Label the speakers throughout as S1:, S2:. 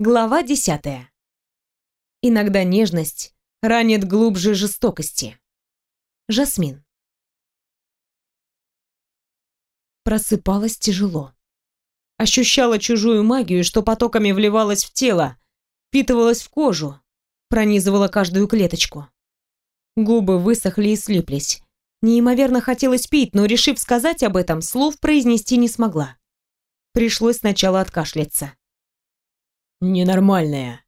S1: Глава десятая. Иногда нежность ранит глубже жестокости. Жасмин. Просыпалась тяжело. Ощущала чужую магию, что потоками вливалась в тело, впитывалась в кожу, пронизывала каждую клеточку. Губы высохли и слиплись. Неимоверно хотелось пить, но, решив сказать об этом, слов произнести не смогла. Пришлось сначала откашляться.
S2: «Ненормальная!»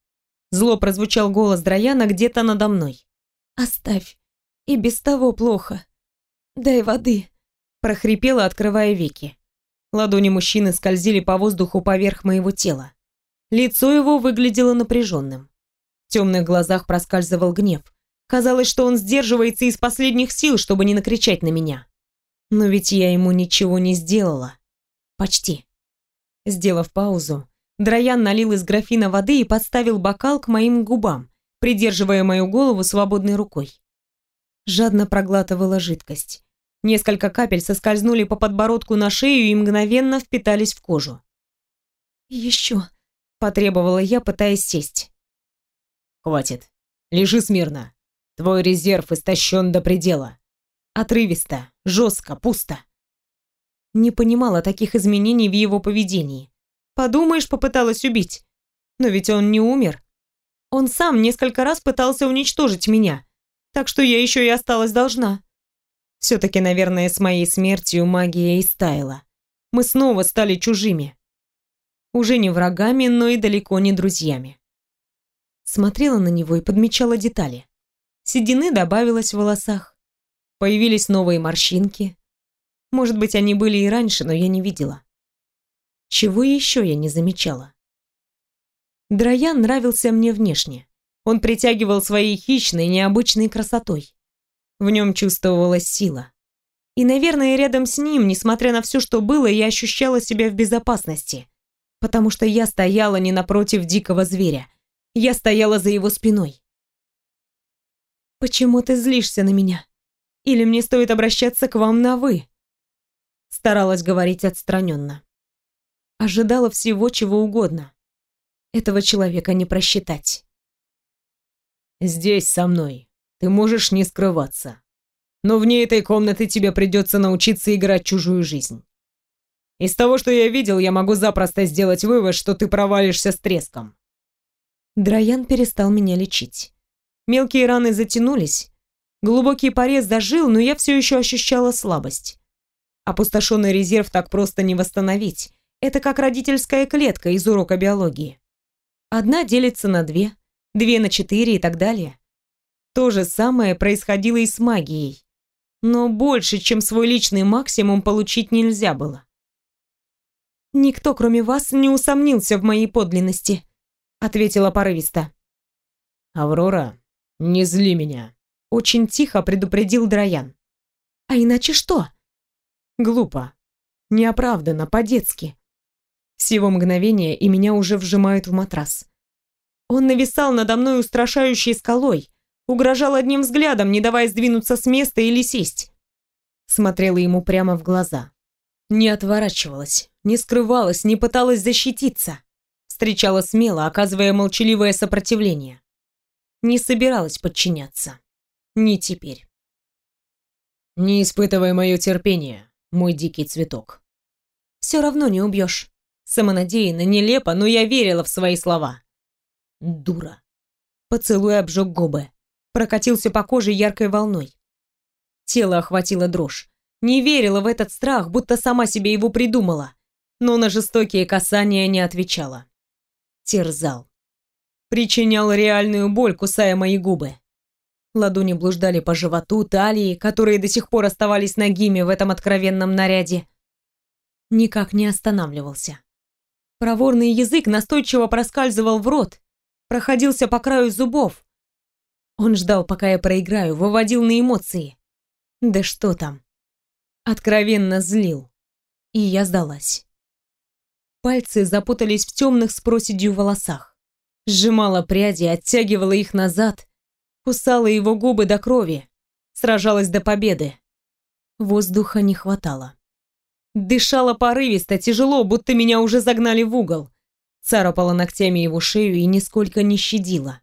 S1: Зло прозвучал голос Драяна где-то надо мной. «Оставь. И без того плохо. Дай воды», — прохрипела, открывая веки. Ладони мужчины скользили по воздуху поверх моего тела. Лицо его выглядело напряженным. В темных глазах проскальзывал гнев. Казалось, что он сдерживается из последних сил, чтобы не накричать на меня. Но ведь я ему ничего не сделала. Почти. Сделав паузу, Драян налил из графина воды и подставил бокал к моим губам, придерживая мою голову свободной рукой. Жадно проглатывала жидкость. Несколько капель соскользнули по подбородку на шею и мгновенно впитались в кожу. «Еще», — потребовала я, пытаясь сесть.
S2: «Хватит. Лежи смирно. Твой резерв истощен до предела».
S1: Отрывисто, жестко, пусто. Не понимала таких изменений в его поведении. Подумаешь, попыталась убить. Но ведь он не умер. Он сам несколько раз пытался уничтожить меня. Так что я еще и осталась должна. Все-таки, наверное, с моей смертью магия истаяла. Мы снова стали чужими. Уже не врагами, но и далеко не друзьями. Смотрела на него и подмечала детали. Седины добавилось в волосах. Появились новые морщинки. Может быть, они были и раньше, но я не видела. Чего еще я не замечала? Драян нравился мне внешне. Он притягивал своей хищной, необычной красотой. В нем чувствовалась сила. И, наверное, рядом с ним, несмотря на все, что было, я ощущала себя в безопасности. Потому что я стояла не напротив дикого зверя. Я стояла за его спиной. «Почему ты злишься на меня? Или мне стоит обращаться к вам на «вы»?» Старалась говорить отстраненно. Ожидала всего, чего угодно. Этого человека не просчитать.
S2: «Здесь, со мной. Ты можешь не скрываться. Но вне этой комнаты тебе придется научиться играть чужую жизнь. Из того, что я видел, я могу запросто сделать вывод, что ты провалишься с треском».
S1: Драян перестал меня лечить. Мелкие раны затянулись. Глубокий порез зажил, но я все еще ощущала слабость. Опустошенный резерв так просто не восстановить. Это как родительская клетка из урока биологии. Одна делится на две, две на четыре и так далее. То же самое происходило и с магией. Но больше, чем свой личный максимум, получить нельзя было. «Никто, кроме вас, не усомнился в моей подлинности», — ответила порывисто.
S2: «Аврора, не зли меня», —
S1: очень тихо предупредил Драян. «А иначе что?» «Глупо. Неоправданно, по-детски. Всего мгновения, и меня уже вжимают в матрас. Он нависал надо мной устрашающей скалой, угрожал одним взглядом, не давая сдвинуться с места или сесть. Смотрела ему прямо в глаза. Не отворачивалась, не скрывалась, не пыталась защититься. Встречала смело, оказывая молчаливое сопротивление. Не собиралась подчиняться. Не теперь.
S2: «Не испытывай мое терпение, мой дикий цветок».
S1: «Все равно не убьешь». Самонадеянно, нелепо, но я верила в свои слова. Дура. Поцелуй обжег губы. Прокатился по коже яркой волной. Тело охватило дрожь. Не верила в этот страх, будто сама себе его придумала. Но на жестокие касания не отвечала. Терзал. Причинял реальную боль, кусая мои губы. Ладони блуждали по животу, талии, которые до сих пор оставались нагими в этом откровенном наряде. Никак не останавливался. Проворный язык настойчиво проскальзывал в рот, проходился по краю зубов. Он ждал, пока я проиграю, выводил на эмоции. Да что там. Откровенно злил. И я сдалась. Пальцы запутались в темных с проседью волосах. Сжимала пряди, оттягивала их назад, кусала его губы до крови, сражалась до победы. Воздуха не хватало. Дышала порывисто, тяжело, будто меня уже загнали в угол. царапала ногтями его шею и нисколько не щадила.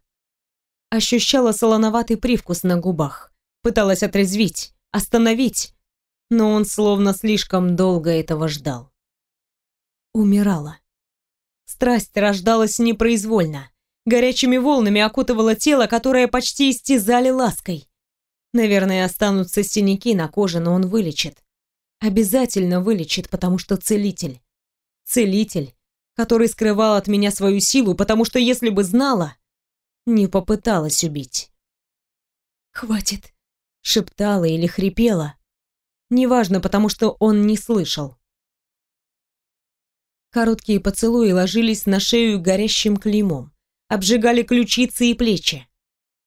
S1: Ощущала солоноватый привкус на губах, пыталась отрезвить, остановить, но он словно слишком долго этого ждал. Умирала. Страсть рождалась непроизвольно, горячими волнами окутывала тело, которое почти истязали лаской. Наверное, останутся синяки на коже, но он вылечит. Обязательно вылечит, потому что целитель. Целитель, который скрывал от меня свою силу, потому что если бы знала, не попыталась убить. «Хватит», — шептала или хрипела. Неважно, потому что он не слышал. Короткие поцелуи ложились на шею горящим клеймом, обжигали ключицы и плечи.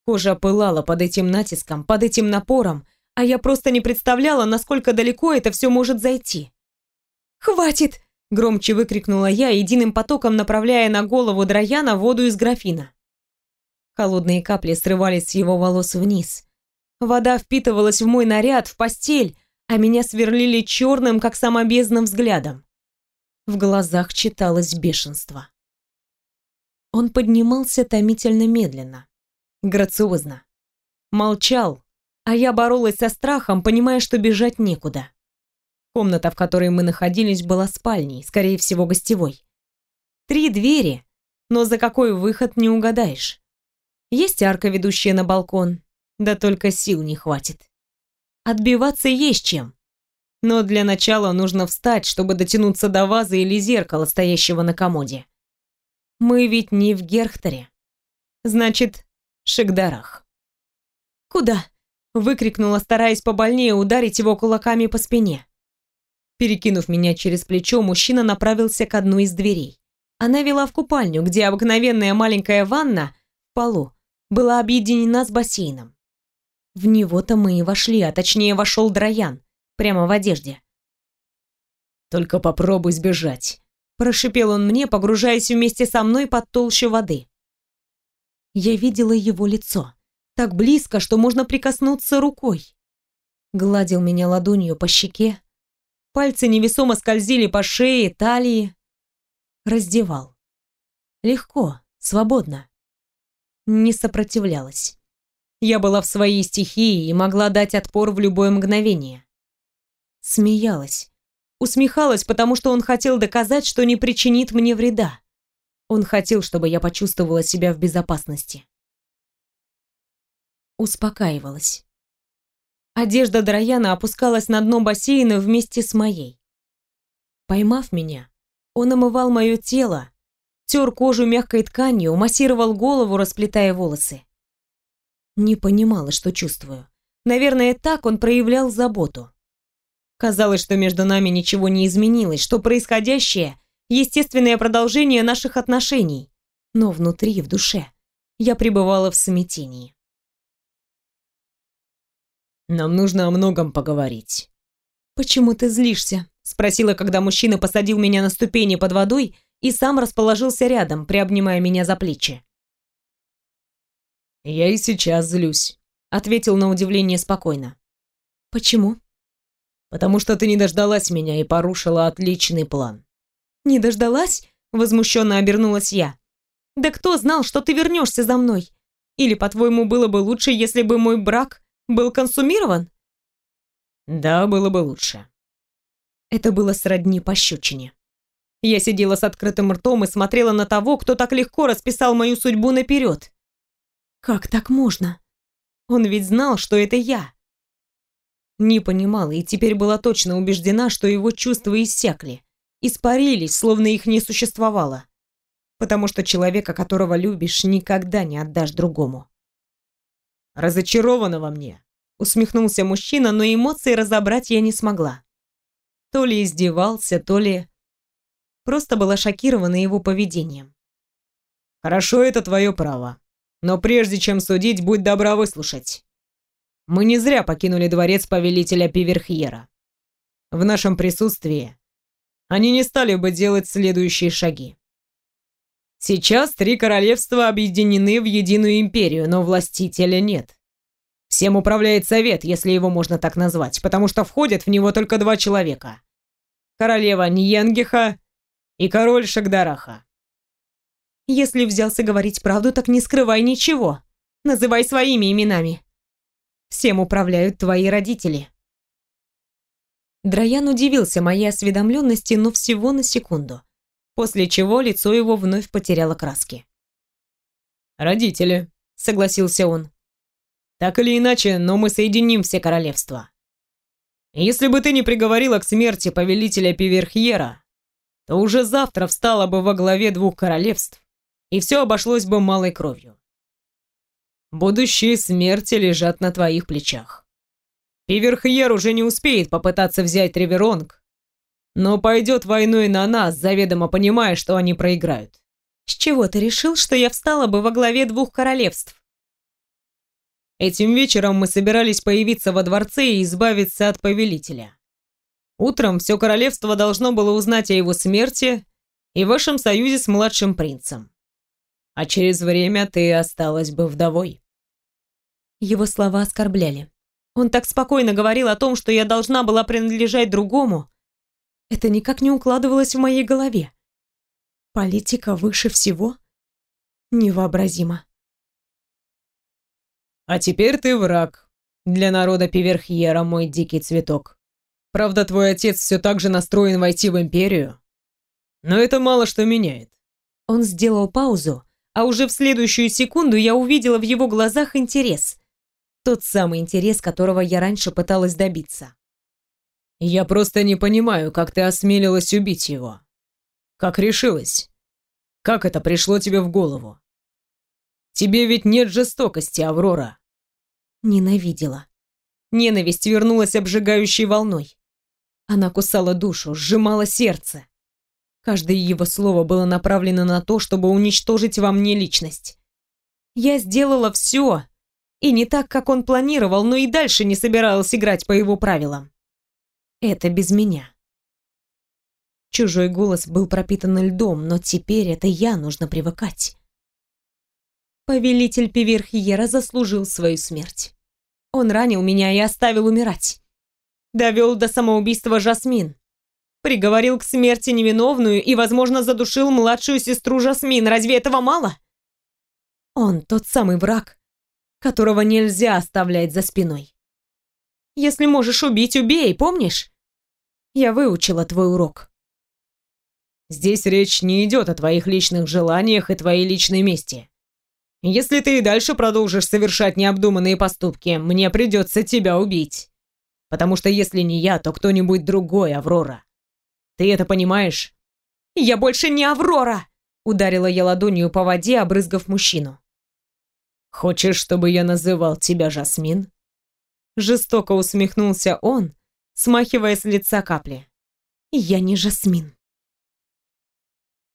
S1: Кожа пылала под этим натиском, под этим напором, а я просто не представляла, насколько далеко это все может зайти. «Хватит!» — громче выкрикнула я, единым потоком направляя на голову Драяна воду из графина. Холодные капли срывались с его волос вниз. Вода впитывалась в мой наряд, в постель, а меня сверлили черным, как сама бездна, взглядом. В глазах читалось бешенство. Он поднимался томительно медленно грациозно. Молчал, а я боролась со страхом, понимая, что бежать некуда. Комната, в которой мы находились, была спальней, скорее всего, гостевой. Три двери, но за какой выход не угадаешь. Есть арка, ведущая на балкон, да только сил не хватит. Отбиваться есть чем. Но для начала нужно встать, чтобы дотянуться до вазы или зеркала, стоящего на комоде. Мы ведь не в Герхтере. Значит, Шигдарах. «Куда?» — выкрикнула, стараясь побольнее ударить его кулаками по спине. Перекинув меня через плечо, мужчина направился к одной из дверей. Она вела в купальню, где обыкновенная маленькая ванна в полу была объединена с бассейном. В него-то мы и вошли, а точнее вошел Драян, прямо в одежде.
S2: «Только попробуй сбежать», —
S1: прошипел он мне, погружаясь вместе со мной под толщу воды. Я видела его лицо. Так близко, что можно прикоснуться рукой. Гладил меня ладонью по щеке. Пальцы невесомо скользили по шее, талии. Раздевал. Легко, свободно. Не сопротивлялась. Я была в своей стихии и могла дать отпор в любое мгновение. Смеялась. Усмехалась, потому что он хотел доказать, что не причинит мне вреда. Он хотел, чтобы я почувствовала себя в безопасности. Успокаивалась. Одежда Драяна опускалась на дно бассейна вместе с моей. Поймав меня, он омывал мое тело, тер кожу мягкой тканью, массировал голову, расплетая волосы. Не понимала, что чувствую. Наверное, так он проявлял заботу. Казалось, что между нами ничего не изменилось, что происходящее естественное продолжение наших отношений, но внутри, в душе, я пребывала в смятении.
S2: «Нам нужно о многом поговорить».
S1: «Почему ты злишься?» — спросила, когда мужчина посадил меня на ступени под водой и сам расположился рядом, приобнимая меня за плечи.
S2: «Я и сейчас злюсь», — ответил на удивление спокойно.
S1: «Почему?»
S2: «Потому что ты не дождалась меня и порушила отличный план.
S1: «Не дождалась?» — возмущенно обернулась я. «Да кто знал, что ты вернешься за мной? Или, по-твоему, было бы лучше, если бы мой брак был консумирован?»
S2: «Да, было бы лучше».
S1: Это было сродни пощечине. Я сидела с открытым ртом и смотрела на того, кто так легко расписал мою судьбу наперед. Как так можно? Он ведь знал, что это я. Не понимала и теперь была точно убеждена, что его чувства иссякли испарились, словно их не существовало. Потому что человека, которого любишь, никогда не отдашь другому.
S2: «Разочарована во мне», — усмехнулся мужчина, но эмоции разобрать я не смогла.
S1: То ли издевался, то ли... Просто была шокирована его поведением.
S2: «Хорошо, это твое право. Но прежде чем судить, будь добра выслушать. Мы не зря покинули дворец повелителя Пиверхьера. В нашем присутствии они не стали бы делать следующие шаги. Сейчас три королевства объединены в единую империю, но властителя нет. Всем управляет совет, если его можно так назвать, потому что входят в него только два человека. Королева Ньенгиха и король Шагдараха.
S1: Если взялся говорить правду, так не скрывай ничего. Называй своими именами. Всем управляют твои родители. Драян удивился моей осведомленности, но всего на секунду, после чего лицо его вновь потеряло краски.
S2: «Родители», — согласился он. «Так или иначе, но мы соединим все королевства. Если бы ты не приговорила к смерти повелителя Пиверхьера, то уже завтра встала бы во главе двух королевств, и все обошлось бы малой кровью. Будущие смерти лежат на твоих плечах. Пиверхьер уже не успеет попытаться взять Реверонг, но пойдет войной на нас, заведомо понимая, что они проиграют.
S1: С чего ты решил, что я встала бы во главе двух королевств?
S2: Этим вечером мы собирались появиться во дворце и избавиться от повелителя. Утром все королевство должно было узнать о его смерти и вашем союзе с младшим принцем. А через время ты осталась бы вдовой.
S1: Его слова оскорбляли. Он так спокойно говорил о том, что я должна была принадлежать другому. Это никак не укладывалось в моей голове. Политика выше всего? Невообразимо.
S2: А теперь ты враг для народа Пиверхьера, мой дикий цветок. Правда, твой отец все так же настроен войти в империю, но это мало что меняет.
S1: Он сделал паузу, а уже в следующую секунду я увидела в его глазах интерес. Тот самый интерес, которого я раньше пыталась добиться.
S2: Я просто не понимаю, как ты осмелилась убить его. Как решилась? Как это пришло тебе в голову? Тебе ведь нет жестокости, Аврора.
S1: Ненавидела. Ненависть вернулась обжигающей волной. Она кусала душу, сжимала сердце. Каждое его слово было направлено на то, чтобы уничтожить во мне личность. Я сделала все, и не так, как он планировал, но и дальше не собиралась играть по его правилам. Это без меня. Чужой голос был пропитан льдом, но теперь это я нужно привыкать. Повелитель Пиверхиера заслужил свою смерть. Он ранил меня и оставил умирать. Довел до самоубийства Жасмин. Приговорил к смерти невиновную и, возможно, задушил младшую сестру Жасмин. Разве этого мало? Он тот самый враг, которого нельзя оставлять за спиной. Если можешь убить, убей, помнишь? Я выучила твой урок.
S2: Здесь речь не идет о твоих личных желаниях и твоей личной мести. Если ты и дальше продолжишь совершать необдуманные поступки, мне придется тебя убить. Потому что если не я, то кто-нибудь другой, Аврора. Ты это понимаешь?
S1: Я больше не Аврора! Ударила я ладонью по воде, обрызгав мужчину.
S2: Хочешь, чтобы я называл тебя Жасмин?
S1: Жестоко усмехнулся он, смахивая с лица капли. Я не Жасмин.